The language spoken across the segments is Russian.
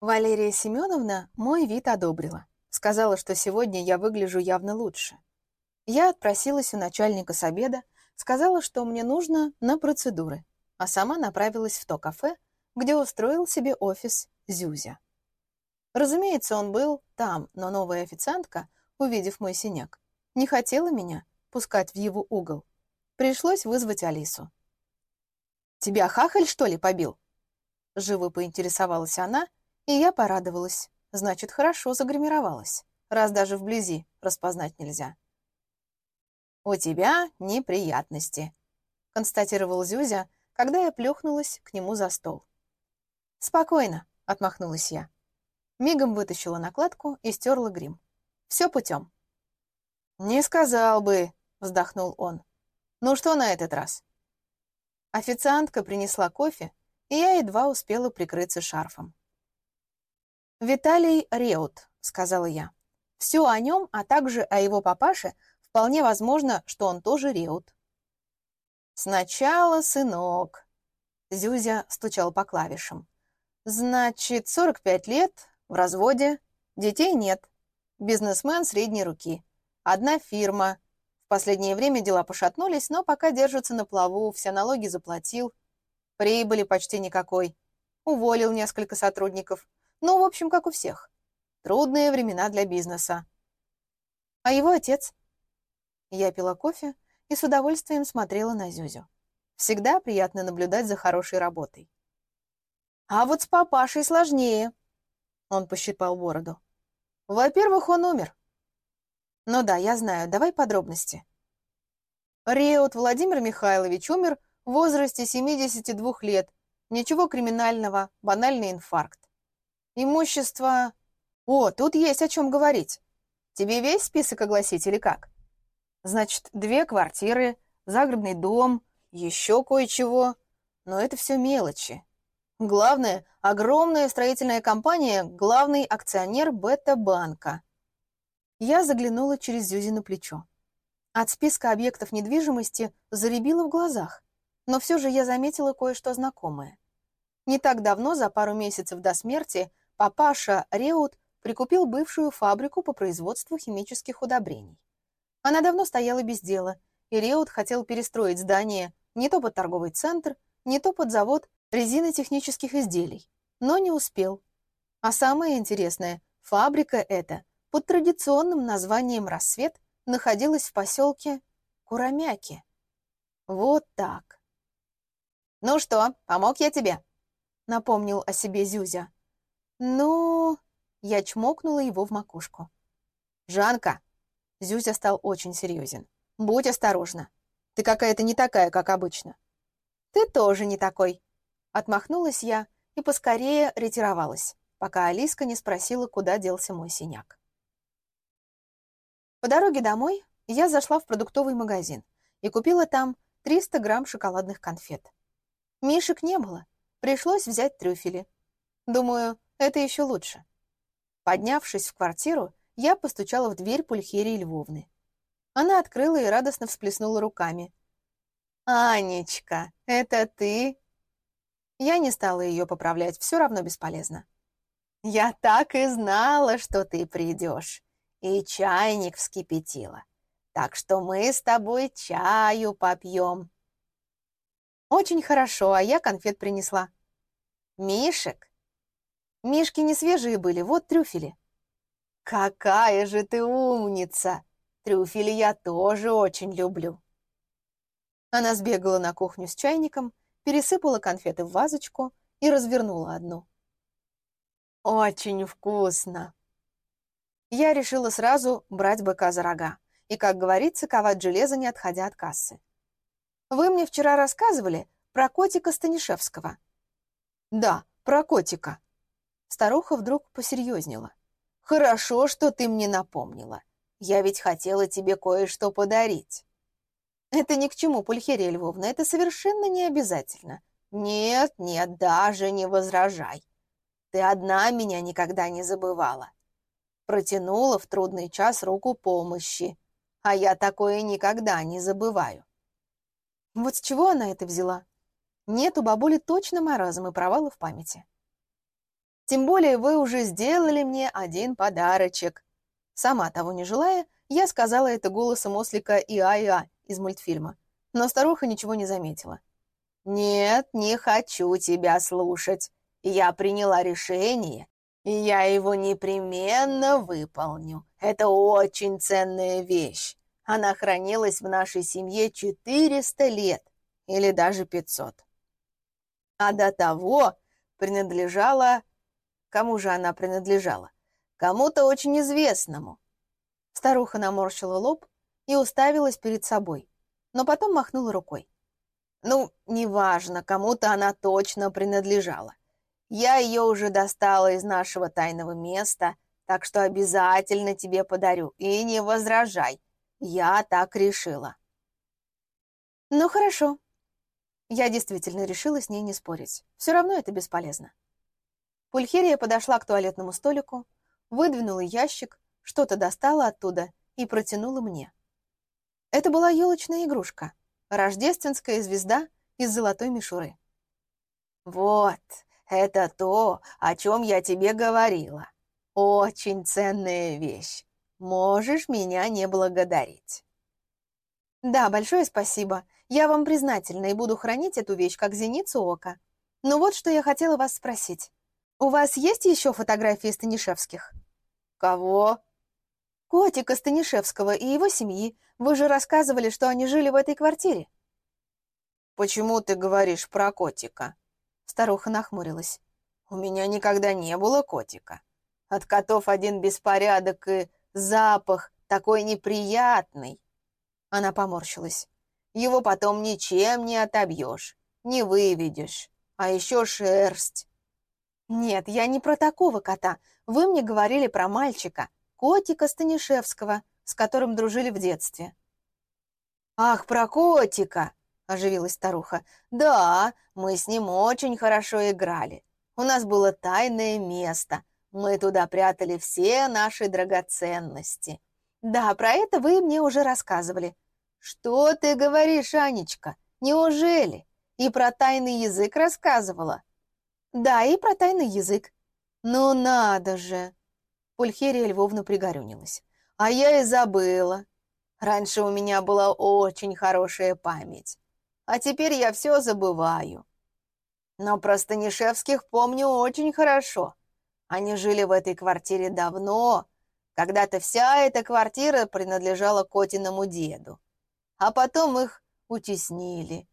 Валерия Семеновна мой вид одобрила. Сказала, что сегодня я выгляжу явно лучше. Я отпросилась у начальника с обеда, сказала, что мне нужно на процедуры, а сама направилась в то кафе, где устроил себе офис Зюзя. Разумеется, он был там, но новая официантка, увидев мой синяк, не хотела меня пускать в его угол. Пришлось вызвать Алису. «Тебя хахаль, что ли, побил?» Живо поинтересовалась она, и я порадовалась. Значит, хорошо загримировалась, раз даже вблизи распознать нельзя. «У тебя неприятности», — констатировал Зюзя, когда я плюхнулась к нему за стол. «Спокойно», — отмахнулась я. Мигом вытащила накладку и стерла грим. «Все путем». «Не сказал бы», — вздохнул он. «Ну что на этот раз?» Официантка принесла кофе, и я едва успела прикрыться шарфом. «Виталий Реут», — сказала я. «Все о нем, а также о его папаше, вполне возможно, что он тоже Реут». «Сначала сынок», — Зюзя стучал по клавишам. «Значит, 45 лет, в разводе, детей нет, бизнесмен средней руки, одна фирма. В последнее время дела пошатнулись, но пока держатся на плаву, все налоги заплатил, прибыли почти никакой, уволил несколько сотрудников». Ну, в общем, как у всех. Трудные времена для бизнеса. А его отец? Я пила кофе и с удовольствием смотрела на Зюзю. Всегда приятно наблюдать за хорошей работой. А вот с папашей сложнее. Он пощипал бороду. Во-первых, он умер. Ну да, я знаю, давай подробности. Реут Владимир Михайлович умер в возрасте 72 лет. Ничего криминального, банальный инфаркт. Имущество... О, тут есть о чем говорить. Тебе весь список огласить или как? Значит, две квартиры, загородный дом, еще кое-чего. Но это все мелочи. Главное, огромная строительная компания, главный акционер Бета-банка. Я заглянула через Зюзину плечо. От списка объектов недвижимости заребило в глазах, но все же я заметила кое-что знакомое. Не так давно, за пару месяцев до смерти, Папаша Реут прикупил бывшую фабрику по производству химических удобрений. Она давно стояла без дела, и Реут хотел перестроить здание не то под торговый центр, не то под завод резинотехнических изделий, но не успел. А самое интересное, фабрика эта под традиционным названием «Рассвет» находилась в поселке Курамяки. Вот так. «Ну что, помог я тебе?» — напомнил о себе Зюзя. «Ну...» — я чмокнула его в макушку. «Жанка!» — Зюзя стал очень серьезен. «Будь осторожна. Ты какая-то не такая, как обычно». «Ты тоже не такой!» Отмахнулась я и поскорее ретировалась, пока Алиска не спросила, куда делся мой синяк. По дороге домой я зашла в продуктовый магазин и купила там 300 грамм шоколадных конфет. Мишек не было, пришлось взять трюфели. Думаю, это еще лучше. Поднявшись в квартиру, я постучала в дверь Пульхерии Львовны. Она открыла и радостно всплеснула руками. «Анечка, это ты?» Я не стала ее поправлять, все равно бесполезно. «Я так и знала, что ты придешь. И чайник вскипятила. Так что мы с тобой чаю попьем». «Очень хорошо, а я конфет принесла». «Мишек, Мишки не свежие были, вот трюфели». «Какая же ты умница! Трюфели я тоже очень люблю». Она сбегала на кухню с чайником, пересыпала конфеты в вазочку и развернула одну. «Очень вкусно!» Я решила сразу брать быка за рога и, как говорится, ковать железо, не отходя от кассы. «Вы мне вчера рассказывали про котика Станишевского». «Да, про котика», Старуха вдруг посерьезнела. «Хорошо, что ты мне напомнила. Я ведь хотела тебе кое-что подарить». «Это ни к чему, Пульхерия Львовна, это совершенно не обязательно. Нет, нет, даже не возражай. Ты одна меня никогда не забывала. Протянула в трудный час руку помощи, а я такое никогда не забываю». Вот с чего она это взяла? Нет, у бабули точно маразм и провалы в памяти. Тем более вы уже сделали мне один подарочек». Сама того не желая, я сказала это голосом ослика Иа-Иа из мультфильма, но старуха ничего не заметила. «Нет, не хочу тебя слушать. Я приняла решение, и я его непременно выполню. Это очень ценная вещь. Она хранилась в нашей семье 400 лет, или даже 500. А до того принадлежала... Кому же она принадлежала? Кому-то очень известному. Старуха наморщила лоб и уставилась перед собой, но потом махнула рукой. Ну, неважно, кому-то она точно принадлежала. Я ее уже достала из нашего тайного места, так что обязательно тебе подарю, и не возражай. Я так решила. Ну, хорошо. Я действительно решила с ней не спорить. Все равно это бесполезно. Пульхерия подошла к туалетному столику, выдвинула ящик, что-то достала оттуда и протянула мне. Это была елочная игрушка — рождественская звезда из золотой мишуры. «Вот, это то, о чем я тебе говорила. Очень ценная вещь. Можешь меня не благодарить». «Да, большое спасибо. Я вам признательна и буду хранить эту вещь как зеницу ока. Но вот что я хотела вас спросить. У вас есть еще фотографии Станишевских?» «Кого?» «Котика Станишевского и его семьи. Вы же рассказывали, что они жили в этой квартире». «Почему ты говоришь про котика?» Старуха нахмурилась. «У меня никогда не было котика. От котов один беспорядок и запах такой неприятный». Она поморщилась. «Его потом ничем не отобьешь, не выведешь. А еще шерсть». «Нет, я не про такого кота. Вы мне говорили про мальчика, котика Станишевского, с которым дружили в детстве». «Ах, про котика!» — оживилась старуха. «Да, мы с ним очень хорошо играли. У нас было тайное место. Мы туда прятали все наши драгоценности. Да, про это вы мне уже рассказывали. Что ты говоришь, Анечка? Неужели? И про тайный язык рассказывала?» «Да, и про тайный язык». «Ну надо же!» Пульхерия Львовна пригорюнилась. «А я и забыла. Раньше у меня была очень хорошая память, а теперь я все забываю. Но про Станишевских помню очень хорошо. Они жили в этой квартире давно. Когда-то вся эта квартира принадлежала Котиному деду. А потом их утеснили.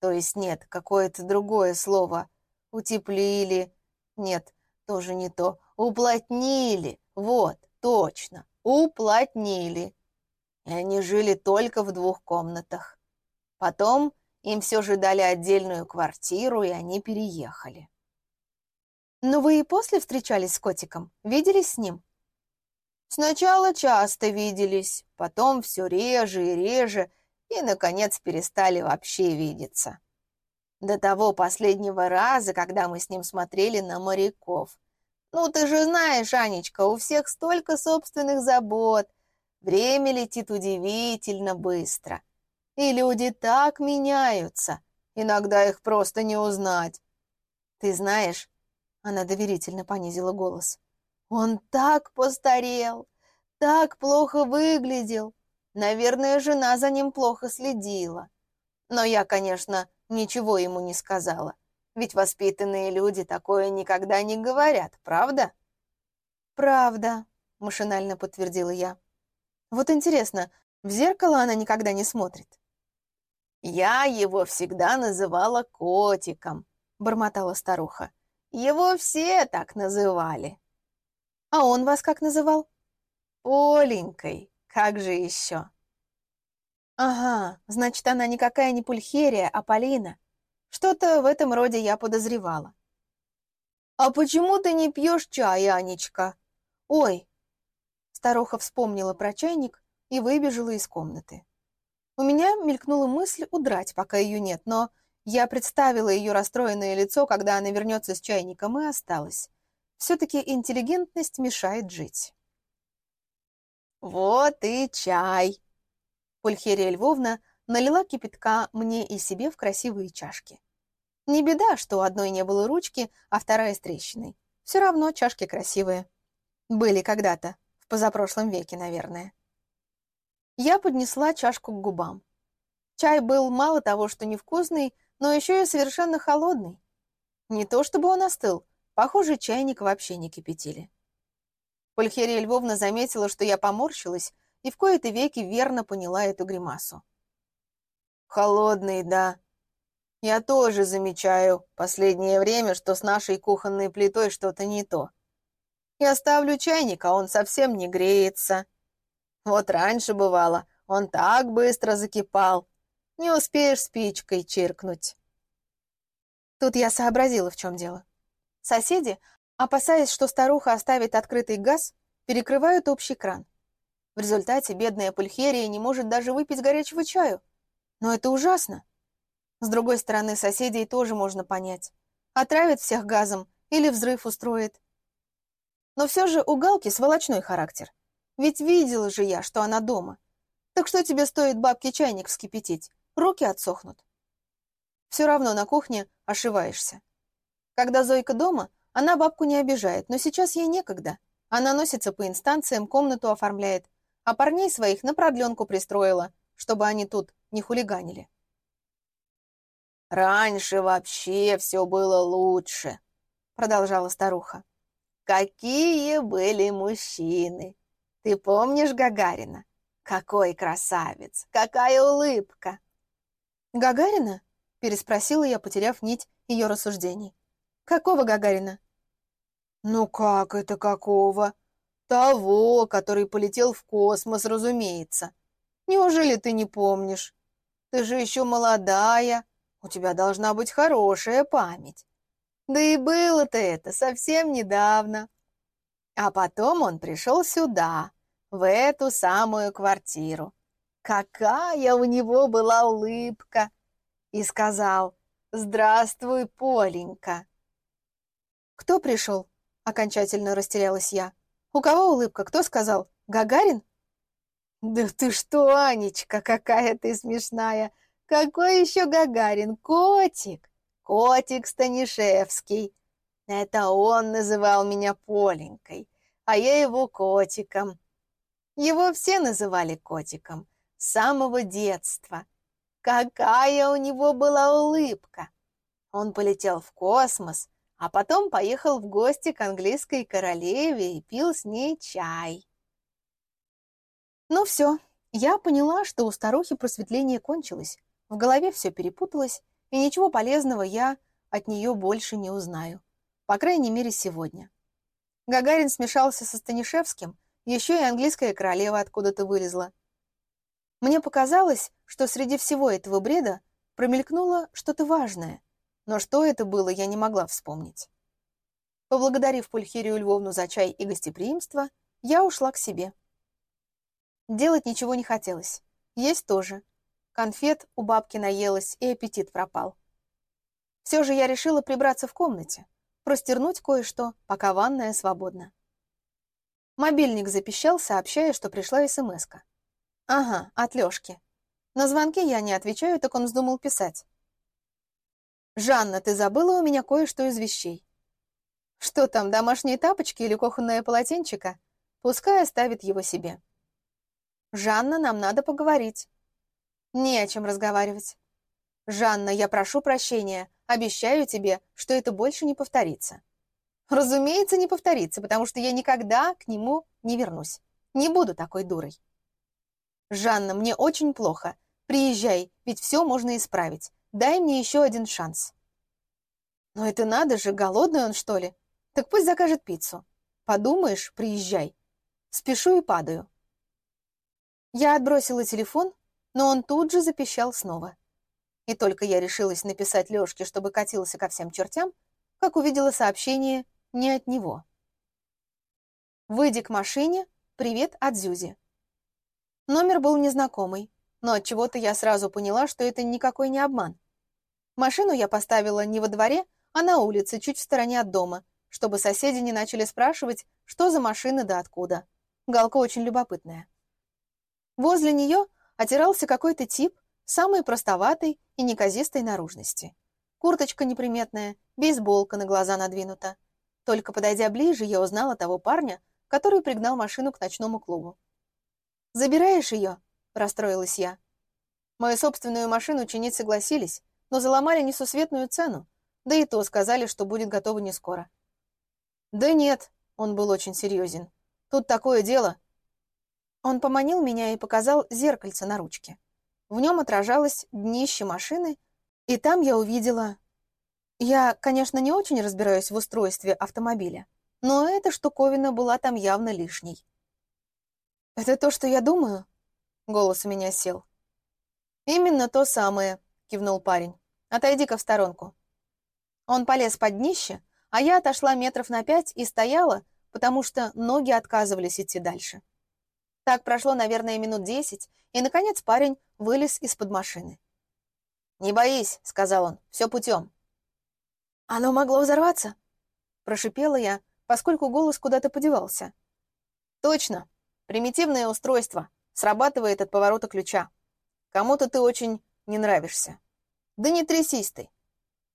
То есть нет, какое-то другое слово. Утеплили. Нет, тоже не то. Уплотнили. Вот, точно. Уплотнили и они жили только в двух комнатах. Потом им все же дали отдельную квартиру, и они переехали. «Но вы и после встречались с котиком? Виделись с ним?» «Сначала часто виделись, потом все реже и реже, и, наконец, перестали вообще видеться. До того последнего раза, когда мы с ним смотрели на моряков. Ну, ты же знаешь, Анечка, у всех столько собственных забот, Время летит удивительно быстро. И люди так меняются. Иногда их просто не узнать. Ты знаешь, она доверительно понизила голос. Он так постарел, так плохо выглядел. Наверное, жена за ним плохо следила. Но я, конечно, ничего ему не сказала. Ведь воспитанные люди такое никогда не говорят, правда? Правда, машинально подтвердила я. Вот интересно, в зеркало она никогда не смотрит. «Я его всегда называла котиком», — бормотала старуха. «Его все так называли». «А он вас как называл?» «Оленькой, как же еще?» «Ага, значит, она никакая не Пульхерия, а Полина. Что-то в этом роде я подозревала». «А почему ты не пьешь чай, Анечка?» «Ой, Старуха вспомнила про чайник и выбежала из комнаты. У меня мелькнула мысль удрать, пока ее нет, но я представила ее расстроенное лицо, когда она вернется с чайником, и осталась. Все-таки интеллигентность мешает жить. «Вот и чай!» Пульхерия Львовна налила кипятка мне и себе в красивые чашки. Не беда, что одной не было ручки, а вторая с трещиной. Все равно чашки красивые. Были когда-то, в позапрошлом веке, наверное. Я поднесла чашку к губам. Чай был мало того, что невкусный, но еще и совершенно холодный. Не то чтобы он остыл, похоже, чайник вообще не кипятили. Пульхерия Львовна заметила, что я поморщилась, и в кои-то веки верно поняла эту гримасу. «Холодный, да. Я тоже замечаю последнее время, что с нашей кухонной плитой что-то не то. Я ставлю чайник, а он совсем не греется. Вот раньше бывало, он так быстро закипал. Не успеешь спичкой чиркнуть». Тут я сообразила, в чем дело. Соседи, опасаясь, что старуха оставит открытый газ, перекрывают общий кран. В результате бедная Пульхерия не может даже выпить горячего чаю. Но это ужасно. С другой стороны, соседей тоже можно понять. Отравит всех газом или взрыв устроит. Но все же у Галки сволочной характер. Ведь видела же я, что она дома. Так что тебе стоит бабке чайник вскипятить? Руки отсохнут. Все равно на кухне ошиваешься. Когда Зойка дома, она бабку не обижает, но сейчас ей некогда. Она носится по инстанциям, комнату оформляет, а парней своих на продленку пристроила, чтобы они тут не хулиганили. «Раньше вообще все было лучше», — продолжала старуха. «Какие были мужчины! Ты помнишь Гагарина? Какой красавец! Какая улыбка!» «Гагарина?» — переспросила я, потеряв нить ее рассуждений. «Какого Гагарина?» «Ну как это какого? Того, который полетел в космос, разумеется. Неужели ты не помнишь? Ты же еще молодая, у тебя должна быть хорошая память. Да и было-то это совсем недавно. А потом он пришел сюда, в эту самую квартиру. Какая у него была улыбка! И сказал «Здравствуй, Поленька». «Кто пришел?» — окончательно растерялась я. «У кого улыбка? Кто сказал? Гагарин?» «Да ты что, Анечка, какая ты смешная! Какой еще Гагарин? Котик! Котик Станишевский! Это он называл меня Поленькой, а я его котиком. Его все называли котиком с самого детства. Какая у него была улыбка! Он полетел в космос, а потом поехал в гости к английской королеве и пил с ней чай. Ну все, я поняла, что у старухи просветление кончилось. В голове все перепуталось, и ничего полезного я от нее больше не узнаю. По крайней мере, сегодня. Гагарин смешался со Станишевским, еще и английская королева откуда-то вылезла. Мне показалось, что среди всего этого бреда промелькнуло что-то важное, но что это было, я не могла вспомнить. Поблагодарив Пульхерию Львовну за чай и гостеприимство, я ушла к себе. Делать ничего не хотелось. Есть тоже. Конфет у бабки наелась, и аппетит пропал. Все же я решила прибраться в комнате, простернуть кое-что, пока ванная свободна. Мобильник запищал, сообщая, что пришла смс -ка. Ага, от Лёшки. На звонки я не отвечаю, так он вздумал писать. «Жанна, ты забыла у меня кое-что из вещей». «Что там, домашние тапочки или кухонное полотенчико?» Пускай оставит его себе. «Жанна, нам надо поговорить». «Не о чем разговаривать». «Жанна, я прошу прощения. Обещаю тебе, что это больше не повторится». «Разумеется, не повторится, потому что я никогда к нему не вернусь. Не буду такой дурой». «Жанна, мне очень плохо. Приезжай, ведь все можно исправить. Дай мне еще один шанс». «Но это надо же, голодный он, что ли? Так пусть закажет пиццу. Подумаешь, приезжай. Спешу и падаю. Я отбросила телефон, но он тут же запищал снова. И только я решилась написать Лёшке, чтобы катился ко всем чертям, как увидела сообщение не от него. «Выйди к машине. Привет от Зюзи». Номер был незнакомый, но от чего то я сразу поняла, что это никакой не обман. Машину я поставила не во дворе, а на улице, чуть в стороне от дома, чтобы соседи не начали спрашивать, что за машина да откуда. Галка очень любопытная. Возле нее отирался какой-то тип, самый простоватый и неказистой наружности. Курточка неприметная, бейсболка на глаза надвинута. Только подойдя ближе, я узнала того парня, который пригнал машину к ночному клубу. «Забираешь ее?» — расстроилась я. Мою собственную машину чинить согласились, но заломали несусветную цену, да и то сказали, что будет готово не скоро. «Да нет», — он был очень серьезен, — «тут такое дело». Он поманил меня и показал зеркальце на ручке. В нем отражалось днище машины, и там я увидела... Я, конечно, не очень разбираюсь в устройстве автомобиля, но эта штуковина была там явно лишней. «Это то, что я думаю?» Голос у меня сел. «Именно то самое», — кивнул парень. «Отойди-ка в сторонку». Он полез под днище, а я отошла метров на пять и стояла, потому что ноги отказывались идти дальше. Так прошло, наверное, минут десять, и, наконец, парень вылез из-под машины. «Не боись», — сказал он, — «все путем». «Оно могло взорваться?» — прошипела я, поскольку голос куда-то подевался. «Точно. Примитивное устройство. Срабатывает от поворота ключа. Кому-то ты очень не нравишься. Да не трясись ты.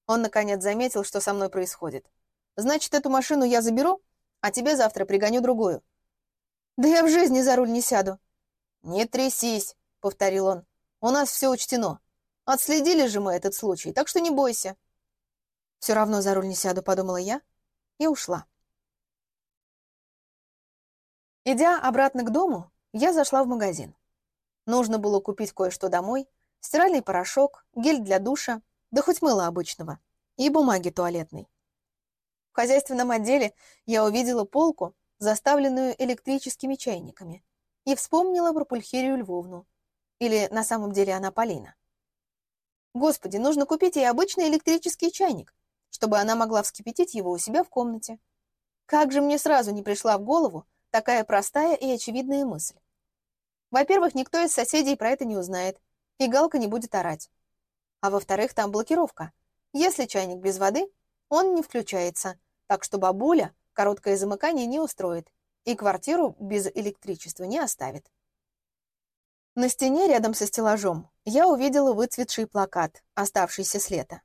Он, наконец, заметил, что со мной происходит. Значит, эту машину я заберу, а тебе завтра пригоню другую. Да я в жизни за руль не сяду. Не трясись, повторил он. У нас все учтено. Отследили же мы этот случай, так что не бойся. Все равно за руль не сяду, подумала я и ушла. Идя обратно к дому, я зашла в магазин. Нужно было купить кое-что домой, стиральный порошок, гель для душа, да хоть мыло обычного, и бумаги туалетной. В хозяйственном отделе я увидела полку, заставленную электрическими чайниками, и вспомнила про Пульхерию Львовну. Или на самом деле она Полина. Господи, нужно купить ей обычный электрический чайник, чтобы она могла вскипятить его у себя в комнате. Как же мне сразу не пришла в голову такая простая и очевидная мысль. Во-первых, никто из соседей про это не узнает, и Галка не будет орать. А во-вторых, там блокировка. Если чайник без воды, он не включается, так что бабуля короткое замыкание не устроит и квартиру без электричества не оставит. На стене рядом со стеллажом я увидела выцветший плакат, оставшийся с лета.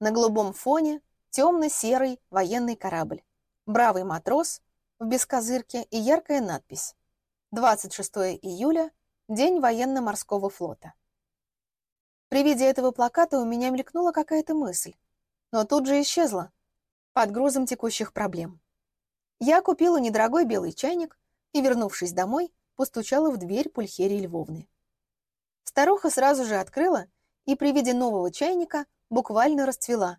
На голубом фоне темно-серый военный корабль, бравый матрос в бескозырке и яркая надпись 26 июля, День военно-морского флота. При виде этого плаката у меня мелькнула какая-то мысль, но тут же исчезла под грузом текущих проблем. Я купила недорогой белый чайник и, вернувшись домой, постучала в дверь Пульхерии Львовны. Старуха сразу же открыла и при виде нового чайника буквально расцвела.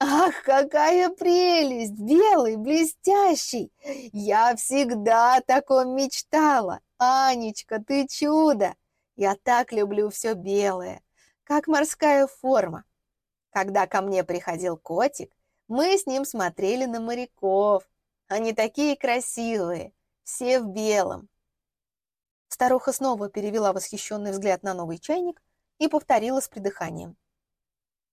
«Ах, какая прелесть! Белый, блестящий! Я всегда о таком мечтала! Анечка, ты чудо! Я так люблю все белое, как морская форма. Когда ко мне приходил котик, мы с ним смотрели на моряков. Они такие красивые, все в белом». Старуха снова перевела восхищенный взгляд на новый чайник и повторила с придыханием.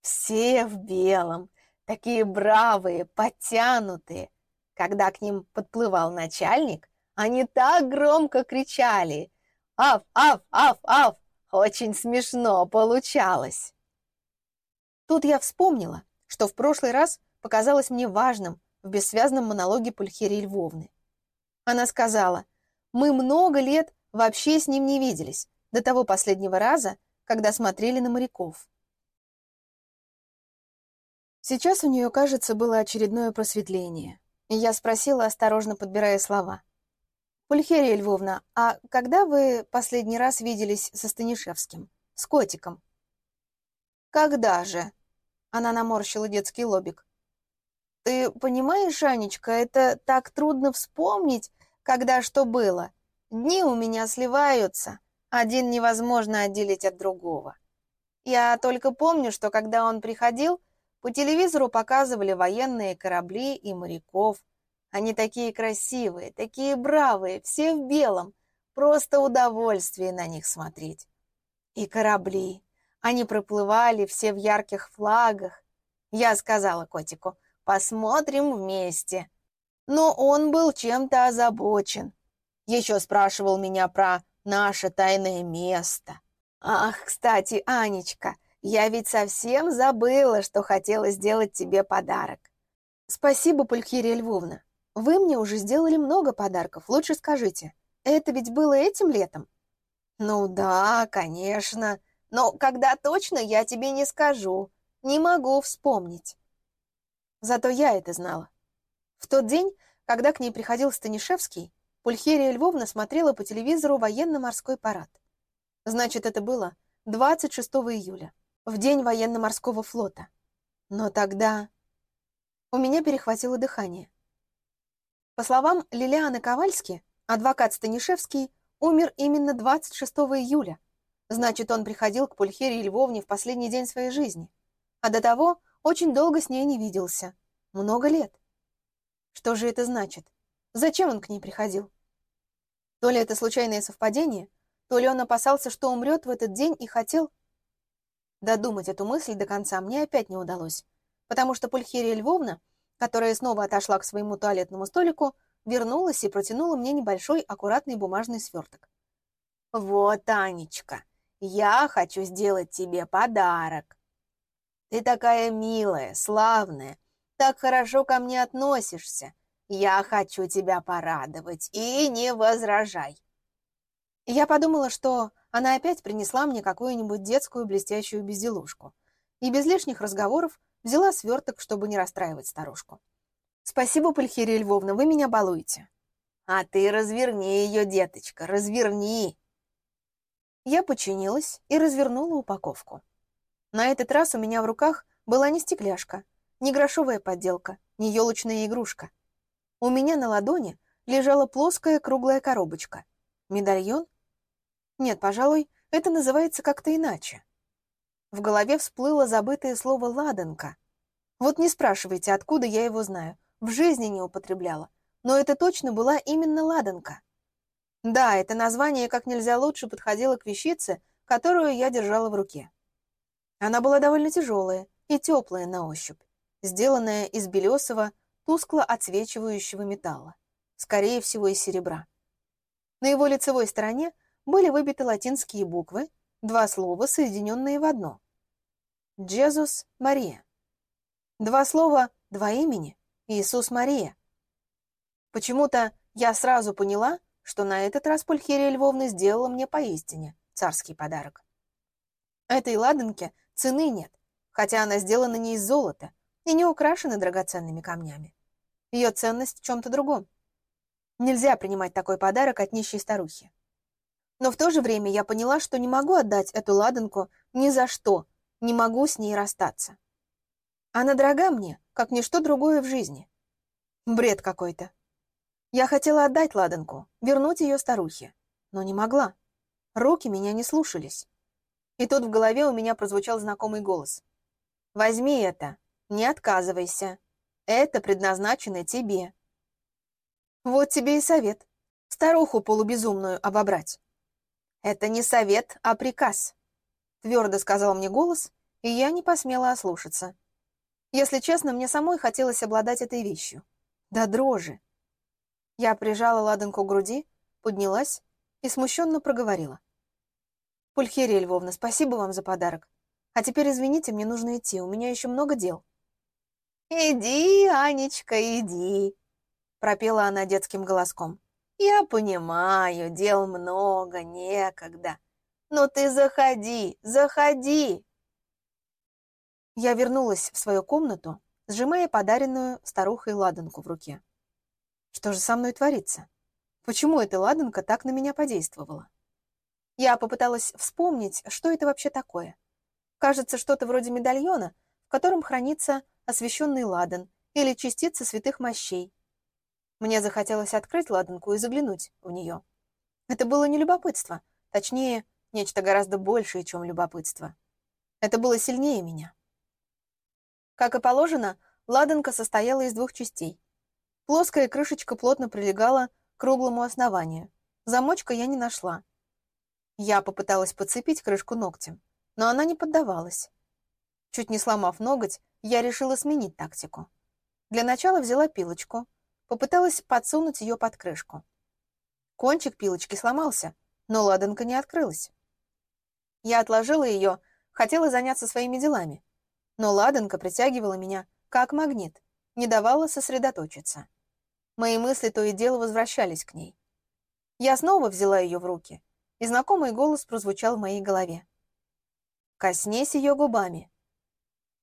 «Все в белом! такие бравые, подтянутые. Когда к ним подплывал начальник, они так громко кричали «Аф, аф, аф, аф!» Очень смешно получалось. Тут я вспомнила, что в прошлый раз показалось мне важным в бессвязном монологе Пульхерии Львовны. Она сказала, мы много лет вообще с ним не виделись, до того последнего раза, когда смотрели на моряков. Сейчас у нее, кажется, было очередное просветление. И я спросила, осторожно подбирая слова. «Пульхерия Львовна, а когда вы последний раз виделись со Станишевским? С котиком?» «Когда же?» Она наморщила детский лобик. «Ты понимаешь, Анечка, это так трудно вспомнить, когда что было. Дни у меня сливаются, один невозможно отделить от другого. Я только помню, что когда он приходил, по телевизору показывали военные корабли и моряков. Они такие красивые, такие бравые, все в белом. Просто удовольствие на них смотреть. И корабли. Они проплывали все в ярких флагах. Я сказала котику, посмотрим вместе. Но он был чем-то озабочен. Еще спрашивал меня про наше тайное место. Ах, кстати, Анечка, я ведь совсем забыла, что хотела сделать тебе подарок. Спасибо, Пульхерия Львовна. Вы мне уже сделали много подарков. Лучше скажите, это ведь было этим летом? Ну да, конечно. Но когда точно, я тебе не скажу. Не могу вспомнить. Зато я это знала. В тот день, когда к ней приходил Станишевский, Пульхерия Львовна смотрела по телевизору военно-морской парад. Значит, это было 26 июля, в день военно-морского флота. Но тогда у меня перехватило дыхание. По словам Лилианы Ковальски, адвокат Станишевский умер именно 26 июля. Значит, он приходил к Пульхерии Львовне в последний день своей жизни. А до того очень долго с ней не виделся. Много лет. Что же это значит? Зачем он к ней приходил? То ли это случайное совпадение, то ли он опасался, что умрет в этот день и хотел... Додумать эту мысль до конца мне опять не удалось, потому что Пульхерия Львовна которая снова отошла к своему туалетному столику, вернулась и протянула мне небольшой аккуратный бумажный сверток. «Вот, Анечка, я хочу сделать тебе подарок. Ты такая милая, славная, так хорошо ко мне относишься. Я хочу тебя порадовать, и не возражай». Я подумала, что она опять принесла мне какую-нибудь детскую блестящую безделушку. И без лишних разговоров Взяла сверток, чтобы не расстраивать старушку. «Спасибо, Пульхерия Львовна, вы меня балуете». «А ты разверни ее, деточка, разверни!» Я подчинилась и развернула упаковку. На этот раз у меня в руках была не стекляшка, не грошовая подделка, не елочная игрушка. У меня на ладони лежала плоская круглая коробочка. Медальон? Нет, пожалуй, это называется как-то иначе. В голове всплыло забытое слово «ладанка». Вот не спрашивайте, откуда я его знаю. В жизни не употребляла. Но это точно была именно ладанка. Да, это название как нельзя лучше подходило к вещице, которую я держала в руке. Она была довольно тяжелая и теплая на ощупь, сделанная из белесого, тускло отсвечивающего металла, скорее всего из серебра. На его лицевой стороне были выбиты латинские буквы, два слова, соединенные в одно. Джезус Мария. Два слова, два имени. Иисус Мария. Почему-то я сразу поняла, что на этот раз Пульхерия Львовна сделала мне поистине царский подарок. Этой ладанке цены нет, хотя она сделана не из золота и не украшена драгоценными камнями. Ее ценность в чем-то другом. Нельзя принимать такой подарок от нищей старухи. Но в то же время я поняла, что не могу отдать эту ладанку ни за что, не могу с ней расстаться. Она дорога мне, как ничто другое в жизни. Бред какой-то. Я хотела отдать ладанку, вернуть ее старухе, но не могла. Руки меня не слушались. И тут в голове у меня прозвучал знакомый голос. «Возьми это, не отказывайся. Это предназначено тебе». Вот тебе и совет. Старуху полубезумную обобрать. Это не совет, а приказ твердо сказал мне голос, и я не посмела ослушаться. Если честно, мне самой хотелось обладать этой вещью. Да дрожи. Я прижала ладанку к груди, поднялась и смущенно проговорила. «Пульхерия Львовна, спасибо вам за подарок. А теперь, извините, мне нужно идти, у меня еще много дел». «Иди, Анечка, иди», — пропела она детским голоском. «Я понимаю, дел много, некогда. «Ну ты заходи, заходи!» Я вернулась в свою комнату, сжимая подаренную старухой ладанку в руке. Что же со мной творится? Почему эта ладанка так на меня подействовала? Я попыталась вспомнить, что это вообще такое. Кажется, что-то вроде медальона, в котором хранится освященный ладан или частица святых мощей. Мне захотелось открыть ладанку и заглянуть в нее. Это было не любопытство, точнее, Нечто гораздо большее, чем любопытство. Это было сильнее меня. Как и положено, ладанка состояла из двух частей. Плоская крышечка плотно прилегала к круглому основанию. Замочка я не нашла. Я попыталась подцепить крышку ногтем, но она не поддавалась. Чуть не сломав ноготь, я решила сменить тактику. Для начала взяла пилочку, попыталась подсунуть ее под крышку. Кончик пилочки сломался, но ладанка не открылась. Я отложила ее, хотела заняться своими делами. Но ладанка притягивала меня, как магнит. не давало сосредоточиться. Мои мысли то и дело возвращались к ней. Я снова взяла ее в руки, и знакомый голос прозвучал в моей голове. «Коснись ее губами».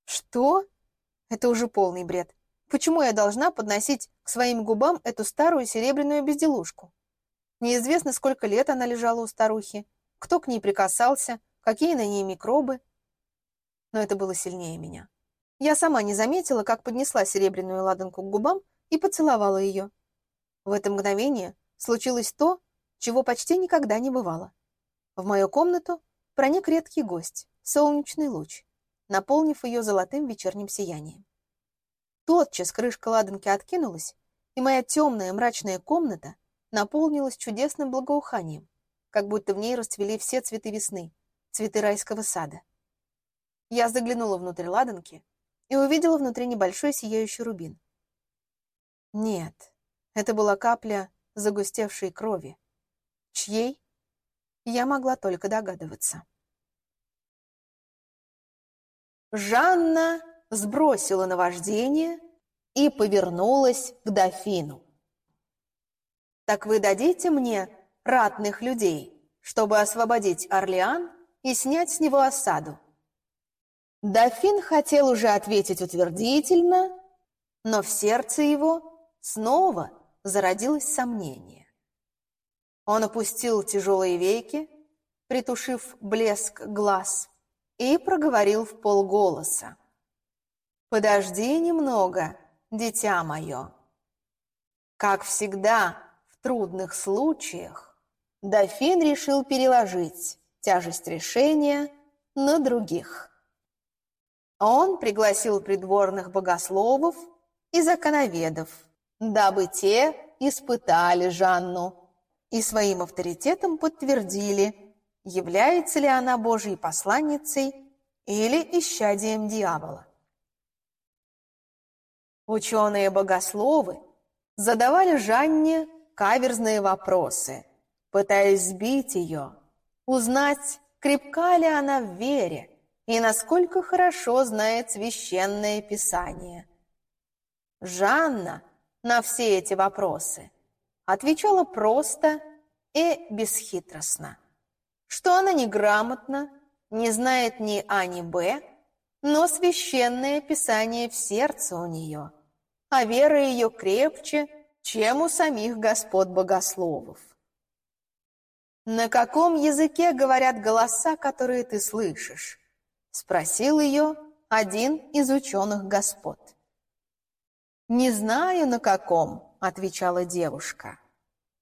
«Что?» Это уже полный бред. Почему я должна подносить к своим губам эту старую серебряную безделушку? Неизвестно, сколько лет она лежала у старухи, кто к ней прикасался, какие на ней микробы. Но это было сильнее меня. Я сама не заметила, как поднесла серебряную ладанку к губам и поцеловала ее. В это мгновение случилось то, чего почти никогда не бывало. В мою комнату проник редкий гость, солнечный луч, наполнив ее золотым вечерним сиянием. Тотчас крышка ладанки откинулась, и моя темная мрачная комната наполнилась чудесным благоуханием, как будто в ней расцвели все цветы весны, цветы райского сада. Я заглянула внутрь ладанки и увидела внутри небольшой сияющий рубин. Нет, это была капля загустевшей крови. Чьей? Я могла только догадываться. Жанна сбросила наваждение и повернулась к дофину. «Так вы дадите мне ратных людей, чтобы освободить Орлеан и снять с него осаду?» Дофин хотел уже ответить утвердительно, но в сердце его снова зародилось сомнение. Он опустил тяжелые веки, притушив блеск глаз, и проговорил в полголоса. «Подожди немного, дитя мое». Как всегда в трудных случаях, дофин решил переложить тяжесть решения на других. Он пригласил придворных богословов и законоведов, дабы те испытали Жанну и своим авторитетом подтвердили, является ли она Божьей посланницей или исчадием дьявола. Ученые-богословы задавали Жанне каверзные вопросы, пытаясь сбить ее, узнать, крепка ли она в вере и насколько хорошо знает священное писание. Жанна на все эти вопросы отвечала просто и бесхитростно, что она неграмотна, не знает ни А, ни Б, но священное писание в сердце у нее, а вера ее крепче, чем у самих господ богословов. «На каком языке говорят голоса, которые ты слышишь?» — спросил ее один из ученых господ. «Не знаю, на каком», — отвечала девушка.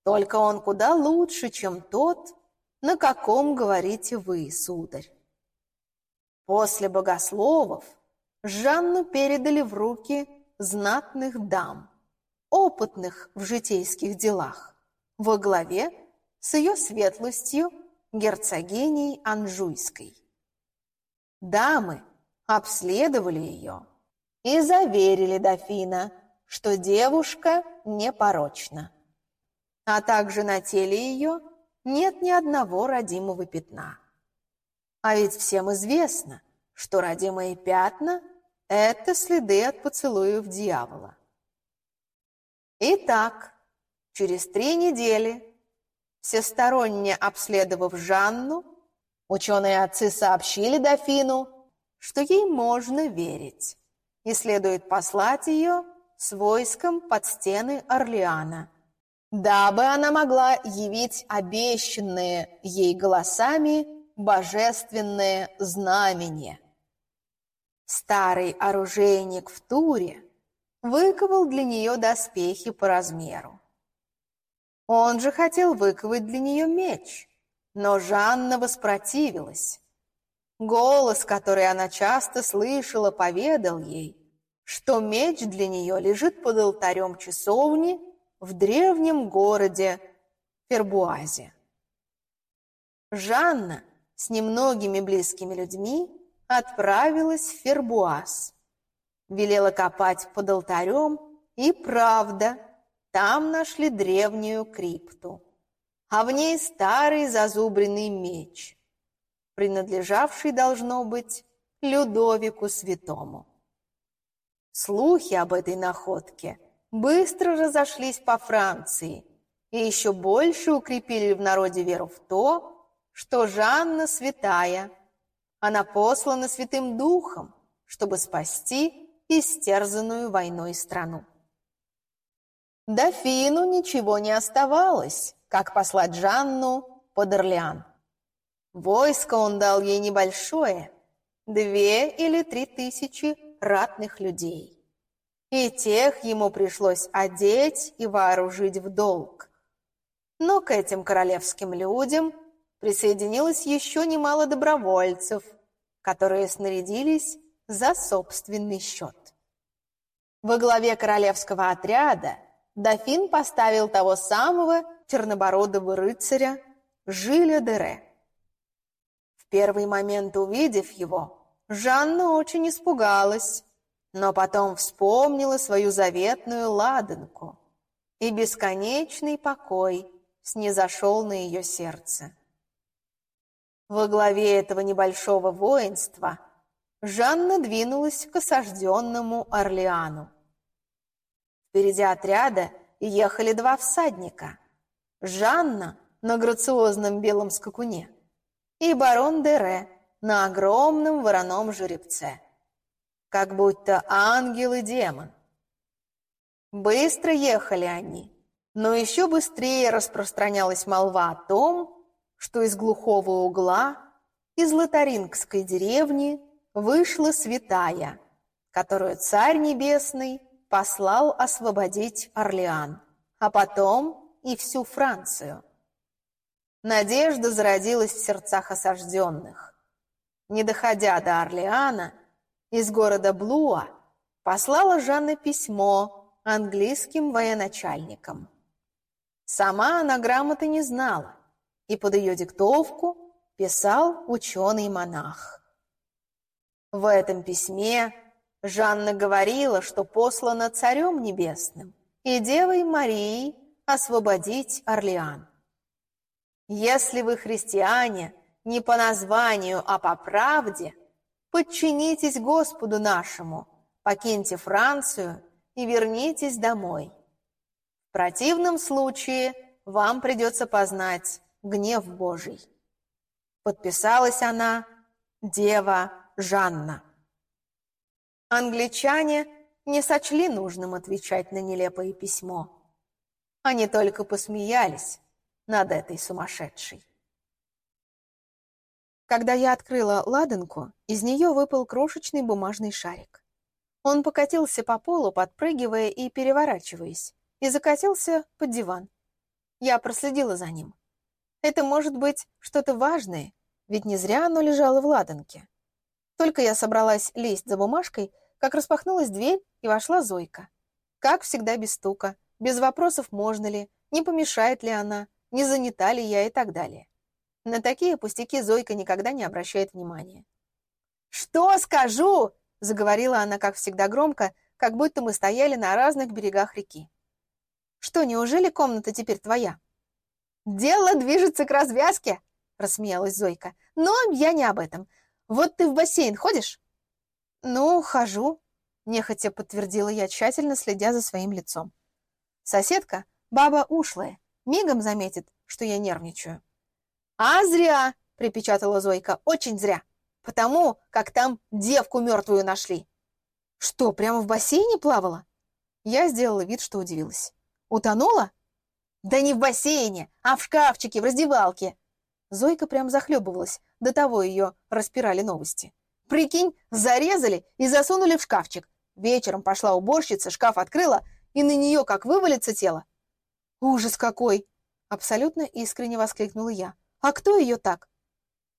«Только он куда лучше, чем тот, на каком говорите вы, сударь». После богословов Жанну передали в руки знатных дам, опытных в житейских делах, во главе с ее светлостью герцогиней Анжуйской. Дамы обследовали ее и заверили дофина, что девушка непорочна, а также на теле ее нет ни одного родимого пятна. А ведь всем известно, что родимые пятна – это следы от поцелуев дьявола. Итак, через три недели, всесторонне обследовав Жанну, ученые отцы сообщили дофину, что ей можно верить и следует послать ее с войском под стены Орлеана, дабы она могла явить обещанные ей голосами божественное знамение. Старый оружейник в Туре выковал для нее доспехи по размеру. Он же хотел выковать для нее меч, но Жанна воспротивилась. Голос, который она часто слышала, поведал ей, что меч для нее лежит под алтарем часовни в древнем городе Фербуазе. Жанна с немногими близкими людьми отправилась в Фербуаз. Велела копать под алтарем, и правда, там нашли древнюю крипту, а в ней старый зазубренный меч, принадлежавший, должно быть, Людовику Святому. Слухи об этой находке быстро разошлись по Франции и еще больше укрепили в народе веру в то, что Жанна святая. Она послана Святым Духом, чтобы спасти истерзанную войной страну. Дофину ничего не оставалось, как послать Жанну под Орлеан. Войско он дал ей небольшое, две или три тысячи ратных людей. И тех ему пришлось одеть и вооружить в долг. Но к этим королевским людям присоединилось еще немало добровольцев, которые снарядились за собственный счет. Во главе королевского отряда дофин поставил того самого чернобородого рыцаря Жиля Дере. В первый момент увидев его, Жанна очень испугалась, но потом вспомнила свою заветную ладанку, и бесконечный покой снизошел на ее сердце. Во главе этого небольшого воинства Жанна двинулась к осажденному Орлеану. Впереди отряда ехали два всадника. Жанна на грациозном белом скакуне и барон Дере на огромном вороном жеребце, как будто ангел и демон. Быстро ехали они, но еще быстрее распространялась молва о том, что из глухого угла, из Лотарингской деревни, вышла святая, которую Царь Небесный послал освободить Орлеан, а потом и всю Францию. Надежда зародилась в сердцах осажденных. Не доходя до Орлеана, из города Блуа послала Жанна письмо английским военачальникам. Сама она грамоты не знала, и под ее диктовку писал ученый-монах. В этом письме Жанна говорила, что послана Царем Небесным и Девой Марией освободить Орлеан. «Если вы христиане, не по названию, а по правде, подчинитесь Господу нашему, покиньте Францию и вернитесь домой. В противном случае вам придется познать гнев Божий. Подписалась она Дева Жанна. Англичане не сочли нужным отвечать на нелепое письмо. Они только посмеялись над этой сумасшедшей. Когда я открыла ладанку, из нее выпал крошечный бумажный шарик. Он покатился по полу, подпрыгивая и переворачиваясь, и закатился под диван. Я проследила за ним. Это может быть что-то важное, ведь не зря оно лежало в ладанке. Только я собралась лезть за бумажкой, как распахнулась дверь и вошла Зойка. Как всегда без стука, без вопросов можно ли, не помешает ли она, не занята ли я и так далее. На такие пустяки Зойка никогда не обращает внимания. «Что скажу?» — заговорила она, как всегда, громко, как будто мы стояли на разных берегах реки. «Что, неужели комната теперь твоя?» «Дело движется к развязке!» — рассмеялась Зойка. «Но я не об этом. Вот ты в бассейн ходишь?» «Ну, хожу», — нехотя подтвердила я, тщательно следя за своим лицом. Соседка, баба ушлая, мигом заметит, что я нервничаю. «А зря!» — припечатала Зойка. «Очень зря! Потому, как там девку мертвую нашли!» «Что, прямо в бассейне плавала?» Я сделала вид, что удивилась. «Утонула?» «Да не в бассейне, а в шкафчике, в раздевалке!» Зойка прям захлебывалась, до того ее распирали новости. «Прикинь, зарезали и засунули в шкафчик. Вечером пошла уборщица, шкаф открыла, и на нее как вывалится тело!» «Ужас какой!» — абсолютно искренне воскликнула я. А кто ее так?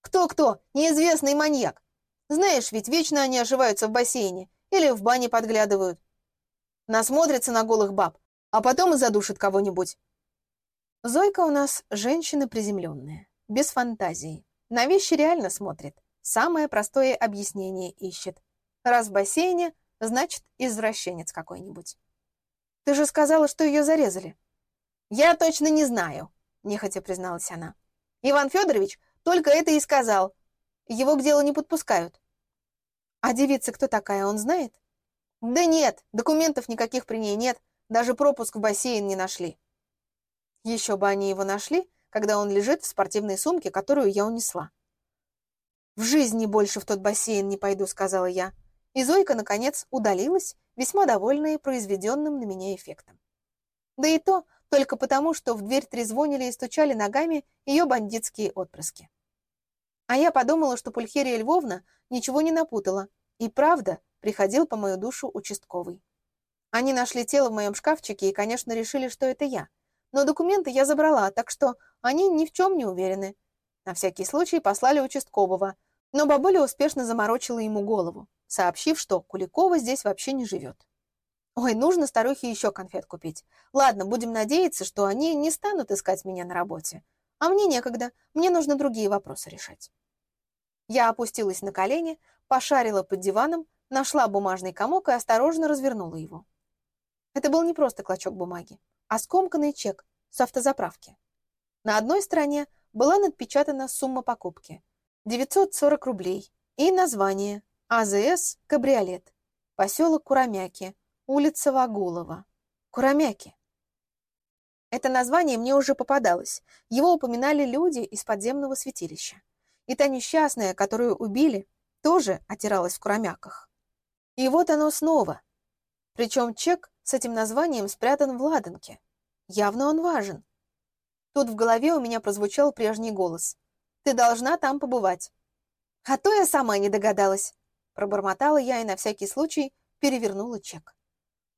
Кто-кто? Неизвестный маньяк. Знаешь, ведь вечно они оживаются в бассейне или в бане подглядывают. Насмотрятся на голых баб, а потом и задушат кого-нибудь. Зойка у нас женщина приземленная, без фантазии. На вещи реально смотрит. Самое простое объяснение ищет. Раз в бассейне, значит, извращенец какой-нибудь. Ты же сказала, что ее зарезали. Я точно не знаю, нехотя призналась она. Иван Федорович только это и сказал. Его к делу не подпускают. А девица кто такая, он знает? Да нет, документов никаких при ней нет, даже пропуск в бассейн не нашли. Еще бы они его нашли, когда он лежит в спортивной сумке, которую я унесла. «В жизни больше в тот бассейн не пойду», — сказала я. И Зойка, наконец, удалилась, весьма довольная произведенным на меня эффектом. Да и то только потому, что в дверь трезвонили и стучали ногами ее бандитские отпрыски. А я подумала, что Пульхерия Львовна ничего не напутала, и правда приходил по мою душу участковый. Они нашли тело в моем шкафчике и, конечно, решили, что это я. Но документы я забрала, так что они ни в чем не уверены. На всякий случай послали участкового, но бабуля успешно заморочила ему голову, сообщив, что Куликова здесь вообще не живет. Ой, нужно старухе еще конфет купить. Ладно, будем надеяться, что они не станут искать меня на работе. А мне некогда, мне нужно другие вопросы решать. Я опустилась на колени, пошарила под диваном, нашла бумажный комок и осторожно развернула его. Это был не просто клочок бумаги, а скомканный чек с автозаправки. На одной стороне была надпечатана сумма покупки – 940 рублей и название АЗС «Кабриолет», поселок Курамяки, улица Вагулова. Курамяки. Это название мне уже попадалось. Его упоминали люди из подземного святилища. И та несчастная, которую убили, тоже отиралась в Курамяках. И вот оно снова. Причем чек с этим названием спрятан в ладанке. Явно он важен. Тут в голове у меня прозвучал прежний голос. «Ты должна там побывать». «А то я сама не догадалась», — пробормотала я и на всякий случай перевернула чек.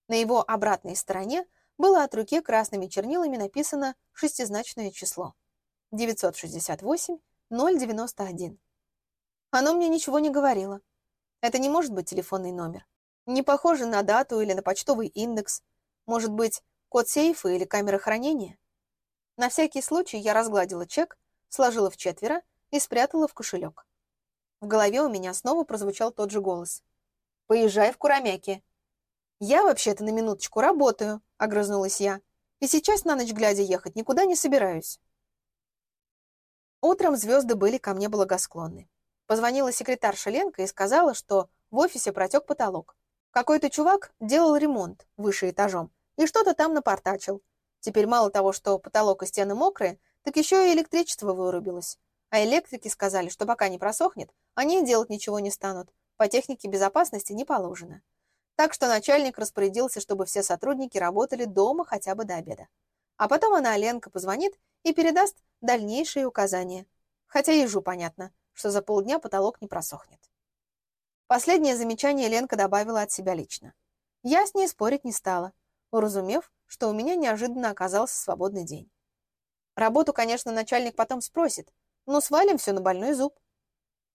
На его обратной стороне было от руки красными чернилами написано шестизначное число. 968-091. Оно мне ничего не говорило. Это не может быть телефонный номер. Не похоже на дату или на почтовый индекс. Может быть, код сейфа или камера хранения? На всякий случай я разгладила чек, сложила в четверо и спрятала в кошелек. В голове у меня снова прозвучал тот же голос. «Поезжай в Курамяки». «Я вообще-то на минуточку работаю», — огрызнулась я. «И сейчас на ночь глядя ехать никуда не собираюсь». Утром звезды были ко мне благосклонны. Позвонила секретарша Ленка и сказала, что в офисе протек потолок. Какой-то чувак делал ремонт выше этажом и что-то там напортачил. Теперь мало того, что потолок и стены мокрые, так еще и электричество вырубилось. А электрики сказали, что пока не просохнет, они делать ничего не станут. По технике безопасности не положено. Так что начальник распорядился, чтобы все сотрудники работали дома хотя бы до обеда. А потом она, Ленка, позвонит и передаст дальнейшие указания. Хотя ежу понятно, что за полдня потолок не просохнет. Последнее замечание Ленка добавила от себя лично. Я с ней спорить не стала, уразумев, что у меня неожиданно оказался свободный день. Работу, конечно, начальник потом спросит, но свалим все на больной зуб.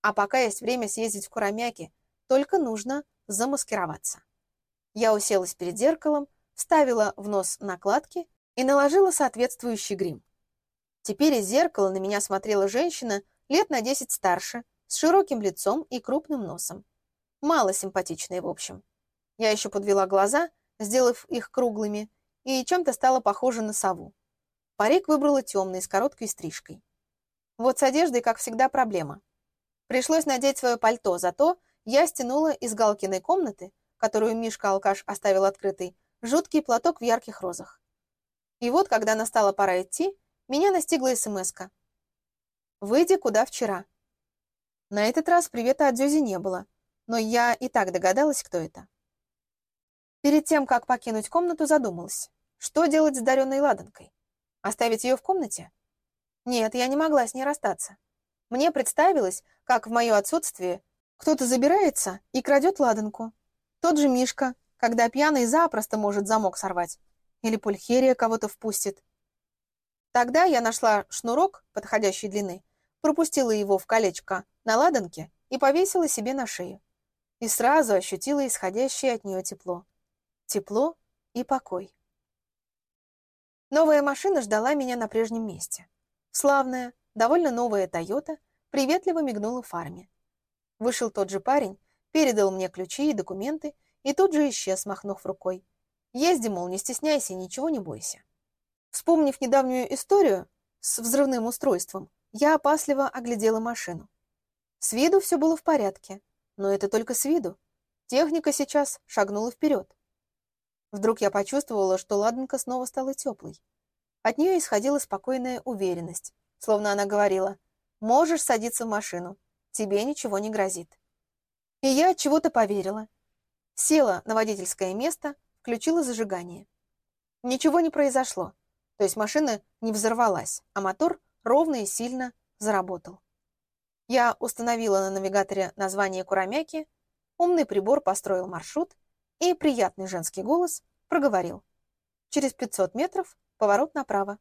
А пока есть время съездить в Курамяки, только нужно замаскироваться. Я уселась перед зеркалом, вставила в нос накладки и наложила соответствующий грим. Теперь из зеркала на меня смотрела женщина лет на 10 старше, с широким лицом и крупным носом. Мало симпатичные, в общем. Я еще подвела глаза, сделав их круглыми, и чем-то стала похожа на сову. Парик выбрала темный, с короткой стрижкой. Вот с одеждой, как всегда, проблема. Пришлось надеть свое пальто, зато я стянула из Галкиной комнаты, которую Мишка-алкаш оставил открытой, жуткий платок в ярких розах. И вот, когда настала пора идти, меня настигла смс -ка. «Выйди, куда вчера». На этот раз привета от Дзюзи не было но я и так догадалась, кто это. Перед тем, как покинуть комнату, задумалась, что делать с даренной ладанкой? Оставить ее в комнате? Нет, я не могла с ней расстаться. Мне представилось, как в мое отсутствие кто-то забирается и крадет ладанку. Тот же Мишка, когда пьяный запросто может замок сорвать. Или пульхерия кого-то впустит. Тогда я нашла шнурок подходящей длины, пропустила его в колечко на ладанке и повесила себе на шею и сразу ощутила исходящее от нее тепло. Тепло и покой. Новая машина ждала меня на прежнем месте. Славная, довольно новая «Тойота» приветливо мигнула фарме. Вышел тот же парень, передал мне ключи и документы и тут же исчез, махнув рукой. Езди, мол, не стесняйся, ничего не бойся. Вспомнив недавнюю историю с взрывным устройством, я опасливо оглядела машину. С виду все было в порядке, но это только с виду. Техника сейчас шагнула вперед. Вдруг я почувствовала, что ладанка снова стала теплой. От нее исходила спокойная уверенность, словно она говорила «Можешь садиться в машину, тебе ничего не грозит». И я чего-то поверила. Села на водительское место, включила зажигание. Ничего не произошло, то есть машина не взорвалась, а мотор ровно и сильно заработал. Я установила на навигаторе название Курамяки, умный прибор построил маршрут, и приятный женский голос проговорил. Через 500 метров поворот направо.